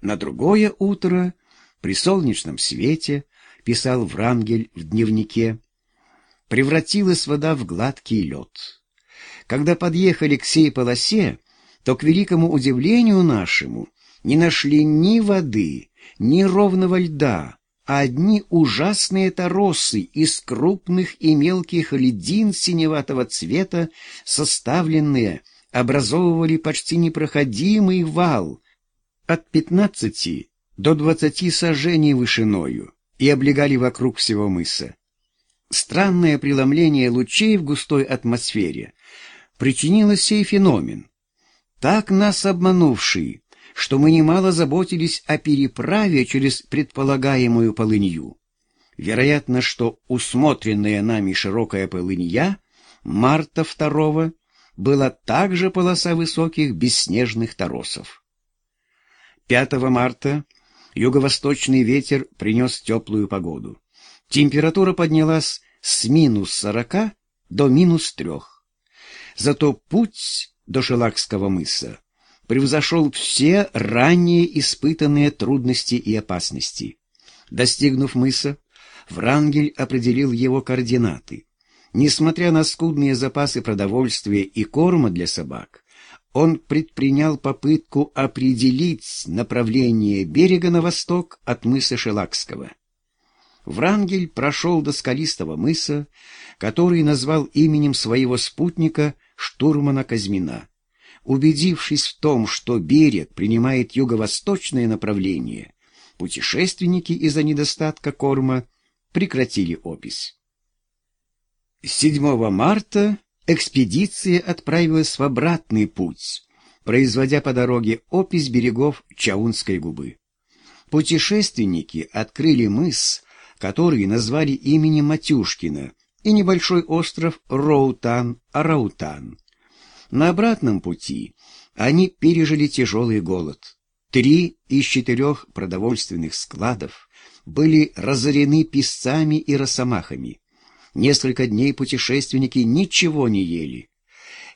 На другое утро, при солнечном свете, писал Врангель в дневнике, превратилась вода в гладкий лед. Когда подъехали к сей полосе, то, к великому удивлению нашему, не нашли ни воды, ни ровного льда, а одни ужасные торосы из крупных и мелких льдин синеватого цвета, составленные, образовывали почти непроходимый вал от пятнадцати до двадцати сажений вышиною и облегали вокруг всего мыса. Странное преломление лучей в густой атмосфере причинило сей феномен, так нас обманувший, что мы немало заботились о переправе через предполагаемую полынью. Вероятно, что усмотренная нами широкая полынья марта второго была также полоса высоких бесснежных торосов. 5 марта юго-восточный ветер принес теплую погоду. Температура поднялась с минус сорока до минус трех. Зато путь до Шелакского мыса превзошел все ранее испытанные трудности и опасности. Достигнув мыса, Врангель определил его координаты. Несмотря на скудные запасы продовольствия и корма для собак, он предпринял попытку определить направление берега на восток от мыса Шелакского. Врангель прошел до скалистого мыса, который назвал именем своего спутника штурмана Казьмина. Убедившись в том, что берег принимает юго-восточное направление, путешественники из-за недостатка корма прекратили опись. 7 марта экспедиция отправилась в обратный путь, производя по дороге опись берегов Чаунской губы. Путешественники открыли мыс, который назвали именем Матюшкина, и небольшой остров Роутан-Араутан. На обратном пути они пережили тяжелый голод. Три из четырех продовольственных складов были разорены песцами и росомахами. Несколько дней путешественники ничего не ели.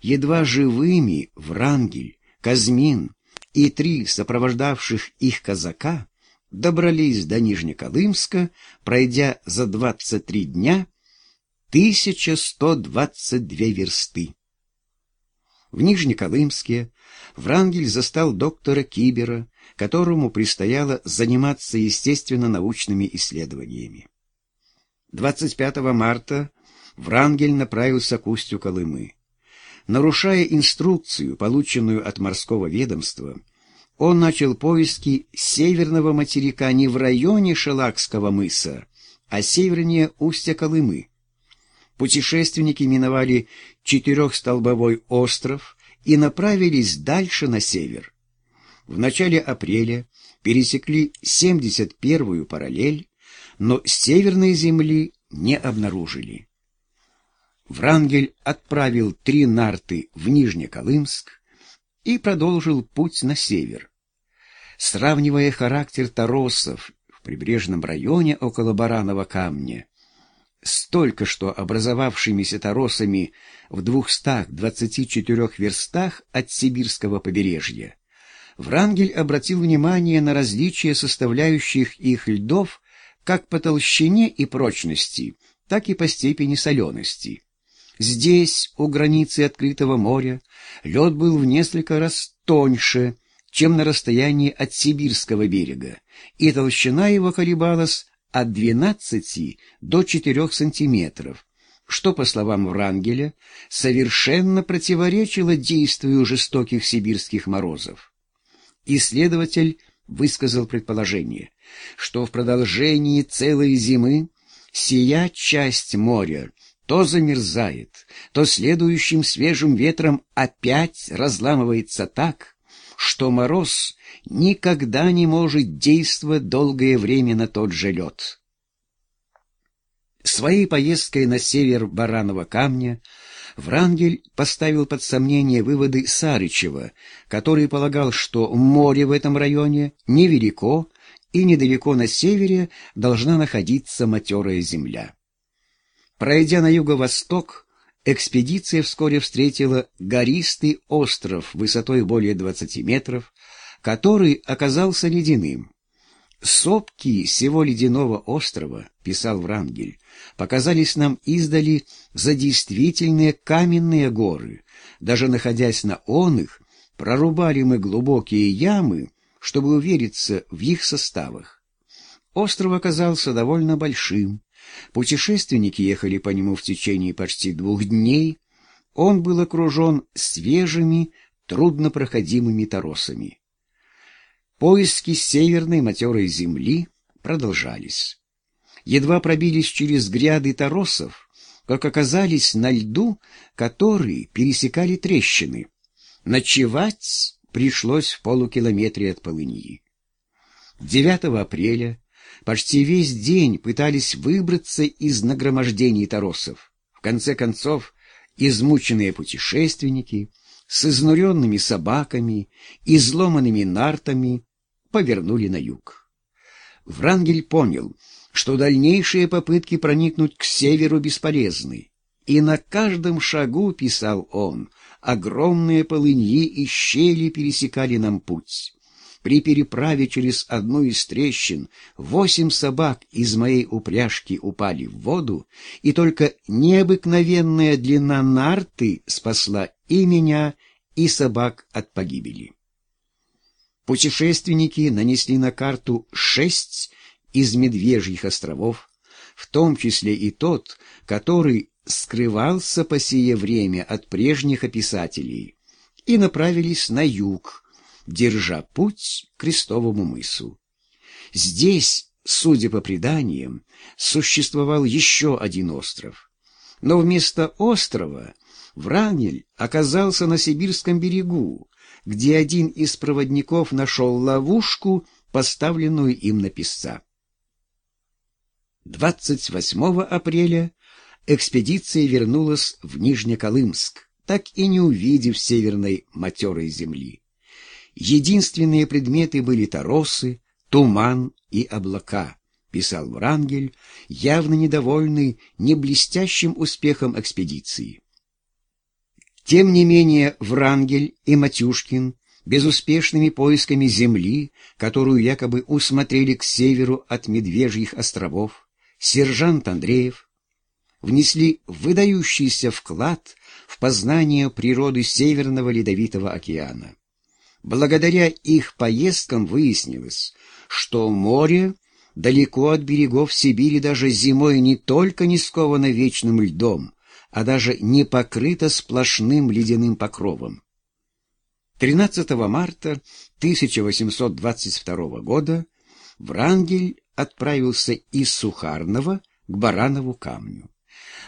Едва живыми Врангель, Казмин и три сопровождавших их казака добрались до Нижнеколымска, пройдя за 23 дня 1122 версты. В Нижнеколымске Врангель застал доктора Кибера, которому предстояло заниматься естественно-научными исследованиями. 25 марта Врангель направился к устью Колымы. Нарушая инструкцию, полученную от морского ведомства, он начал поиски северного материка не в районе Шелакского мыса, а севернее устья Колымы. Путешественники миновали четырехстолбовой остров и направились дальше на север. В начале апреля пересекли 71-ю параллель, но северной земли не обнаружили. Врангель отправил три нарты в Нижнеколымск и продолжил путь на север. Сравнивая характер торосов в прибрежном районе около Баранова камня столько что образовавшимися торосами в 224 верстах от сибирского побережья, Врангель обратил внимание на различия составляющих их льдов как по толщине и прочности, так и по степени солености. Здесь, у границы открытого моря, лед был в несколько раз тоньше, чем на расстоянии от сибирского берега, и толщина его колебалась от 12 до 4 сантиметров, что, по словам Врангеля, совершенно противоречило действию жестоких сибирских морозов. Исследователь высказал предположение, что в продолжении целой зимы сия часть моря то замерзает, то следующим свежим ветром опять разламывается так, что мороз никогда не может действовать долгое время на тот же лед. Своей поездкой на север Баранова камня Врангель поставил под сомнение выводы Сарычева, который полагал, что море в этом районе невелико и недалеко на севере должна находиться матерая земля. Пройдя на юго-восток, экспедиция вскоре встретила гористый остров высотой более 20 метров, который оказался ледяным. Сопки всего ледяного острова, писал Врангель, показались нам издали за действительные каменные горы. Даже находясь на он их, прорубали мы глубокие ямы, чтобы увериться в их составах. Остров оказался довольно большим. Путешественники ехали по нему в течение почти двух дней. Он был окружен свежими, труднопроходимыми торосами. Поиски северной матерой земли продолжались. Едва пробились через гряды торосов, как оказались на льду, который пересекали трещины. Ночевать пришлось в полукилометре от полыньи. 9 апреля почти весь день пытались выбраться из нагромождений торосов. В конце концов, измученные путешественники с изнуренными собаками, изломанными нартами повернули на юг. Врангель понял, что дальнейшие попытки проникнуть к северу бесполезны, и на каждом шагу, писал он, огромные полыньи и щели пересекали нам путь. При переправе через одну из трещин восемь собак из моей упряжки упали в воду, и только необыкновенная длина нарты спасла и меня, и собак от погибели. Путешественники нанесли на карту шесть из Медвежьих островов, в том числе и тот, который скрывался по сие время от прежних описателей, и направились на юг, держа путь к Крестовому мысу. Здесь, судя по преданиям, существовал еще один остров. Но вместо острова Врангель оказался на Сибирском берегу, где один из проводников нашел ловушку, поставленную им на песца. 28 апреля экспедиция вернулась в Нижнеколымск, так и не увидев северной матерой земли. Единственные предметы были торосы, туман и облака, писал Врангель, явно недовольный не блестящим успехом экспедиции. Тем не менее Врангель и Матюшкин безуспешными поисками земли, которую якобы усмотрели к северу от Медвежьих островов, сержант Андреев, внесли выдающийся вклад в познание природы Северного Ледовитого океана. Благодаря их поездкам выяснилось, что море далеко от берегов Сибири даже зимой не только не сковано вечным льдом, а даже не покрыта сплошным ледяным покровом. 13 марта 1822 года Врангель отправился из Сухарного к Баранову камню.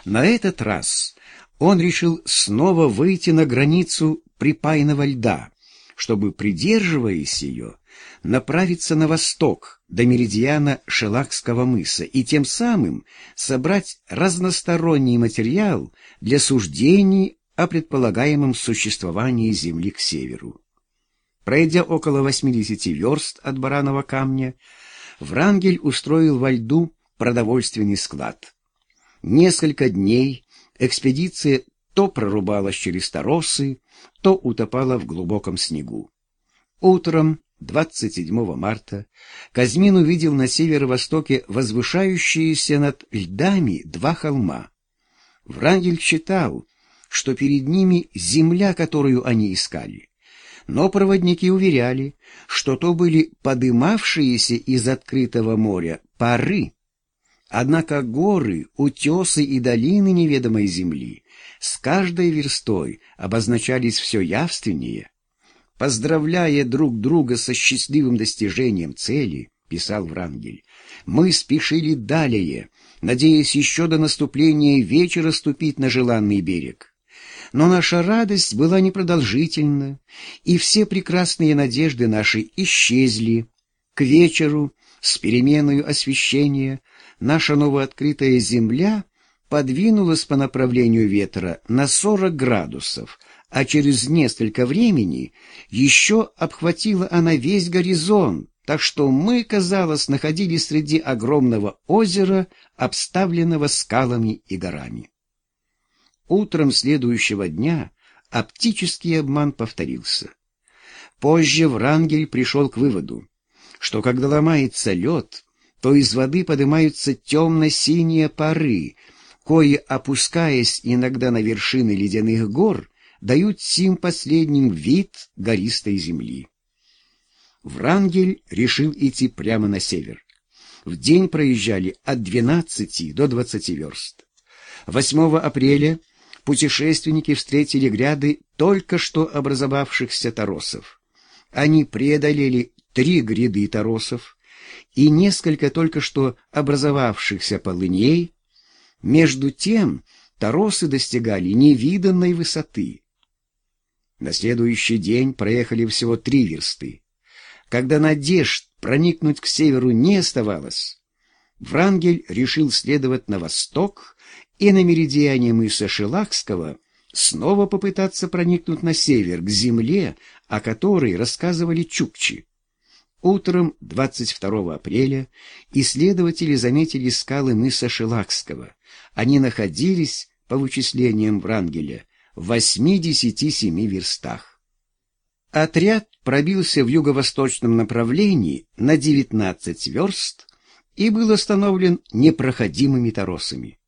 На этот раз он решил снова выйти на границу припайного льда, чтобы, придерживаясь ее, направиться на восток до меридиана Шелакского мыса и тем самым собрать разносторонний материал для суждений о предполагаемом существовании Земли к северу. Пройдя около 80 верст от Баранова камня, Врангель устроил во льду продовольственный склад. Несколько дней экспедиция то прорубалась через торосы, то утопала в глубоком снегу. Утром 27 марта Казьмин увидел на северо-востоке возвышающиеся над льдами два холма. Врангель считал, что перед ними земля, которую они искали. Но проводники уверяли, что то были подымавшиеся из открытого моря пары. Однако горы, утесы и долины неведомой земли с каждой верстой обозначались все явственнее. Поздравляя друг друга со счастливым достижением цели, писал Врангель, мы спешили далее, надеясь еще до наступления вечера ступить на желанный берег. Но наша радость была непродолжительна, и все прекрасные надежды наши исчезли. К вечеру, с переменою освещения, наша новооткрытая земля подвинулась по направлению ветра на 40 градусов, а через несколько времени еще обхватила она весь горизонт, так что мы, казалось, находились среди огромного озера, обставленного скалами и горами. Утром следующего дня оптический обман повторился. Позже Врангель пришел к выводу, что когда ломается лед, то из воды поднимаются темно-синие пары, кои, опускаясь иногда на вершины ледяных гор, дают сим последним вид гористой земли. Врангель решил идти прямо на север. В день проезжали от 12 до 20 верст. 8 апреля путешественники встретили гряды только что образовавшихся торосов. Они преодолели три гряды торосов и несколько только что образовавшихся полыней. Между тем торосы достигали невиданной высоты. На следующий день проехали всего три версты. Когда надежд проникнуть к северу не оставалось, Врангель решил следовать на восток и на меридиане мыса Шелахского снова попытаться проникнуть на север, к земле, о которой рассказывали чукчи. Утром 22 апреля исследователи заметили скалы мыса Шелахского. Они находились, по вычислениям Врангеля, в 87 верстах. Отряд пробился в юго-восточном направлении на 19 верст и был остановлен непроходимыми торосами.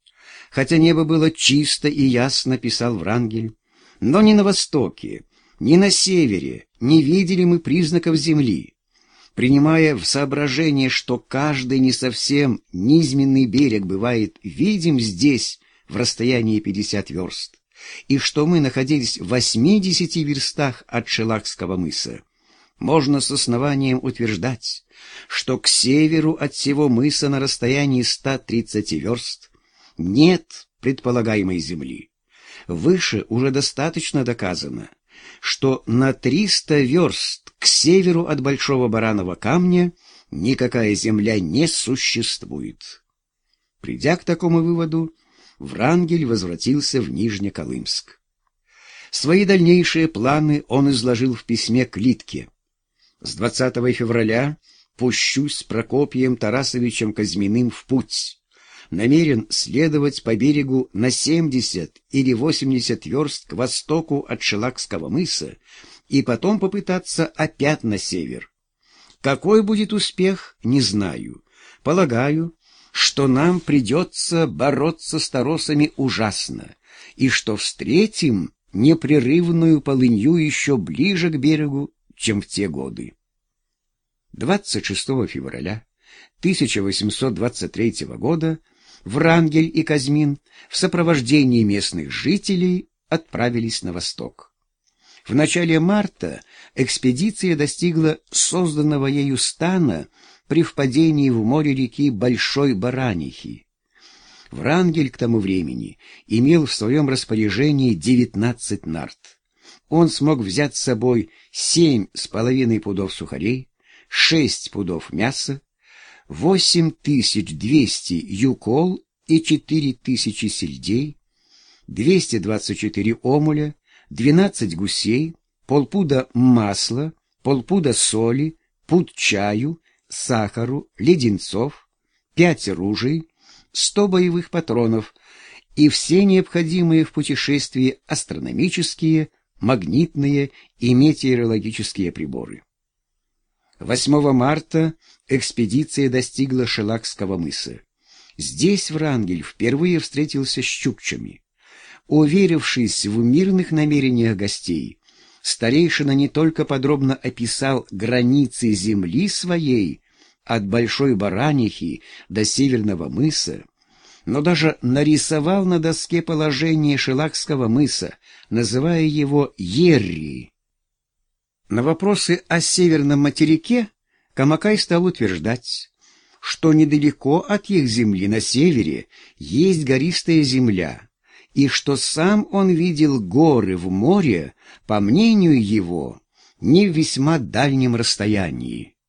Хотя небо было чисто и ясно, писал Врангель, но ни на востоке, ни на севере не видели мы признаков земли. Принимая в соображение, что каждый не совсем низменный берег бывает видим здесь в расстоянии 50 верст, и что мы находились в 80 верстах от Шелакского мыса, можно с основанием утверждать, что к северу от всего мыса на расстоянии 130 верст нет предполагаемой земли. Выше уже достаточно доказано, что на 300 верст к северу от Большого Баранова камня никакая земля не существует. Придя к такому выводу, Врангель возвратился в Нижнеколымск. Свои дальнейшие планы он изложил в письме к Литке. С 20 февраля пущусь с Прокопием Тарасовичем Казьминым в путь. Намерен следовать по берегу на 70 или 80 верст к востоку от Шелакского мыса и потом попытаться опять на север. Какой будет успех, не знаю. Полагаю, что нам придется бороться с торосами ужасно, и что встретим непрерывную полынью еще ближе к берегу, чем в те годы. 26 февраля 1823 года Врангель и Казьмин в сопровождении местных жителей отправились на восток. В начале марта экспедиция достигла созданного ею стана при впадении в море реки Большой Баранихи. Врангель к тому времени имел в своем распоряжении 19 нарт. Он смог взять с собой семь с половиной пудов сухарей, шесть пудов мяса, восемь тысяч двести юкол и четыре тысячи сельдей, двести двадцать четыре омуля, двенадцать гусей, полпуда масла, полпуда соли, пуд чаю, сахару, леденцов, пять ружей, сто боевых патронов и все необходимые в путешествии астрономические, магнитные и метеорологические приборы. 8 марта экспедиция достигла Шелакского мыса. Здесь Врангель впервые встретился с чукчами. Уверившись в мирных намерениях гостей, старейшина не только подробно описал границы земли своей от Большой Баранихи до Северного мыса, но даже нарисовал на доске положение Шелакского мыса, называя его Ерри. На вопросы о Северном материке Камакай стал утверждать, что недалеко от их земли на севере есть гористая земля, и что сам он видел горы в море, по мнению его, не в весьма дальнем расстоянии.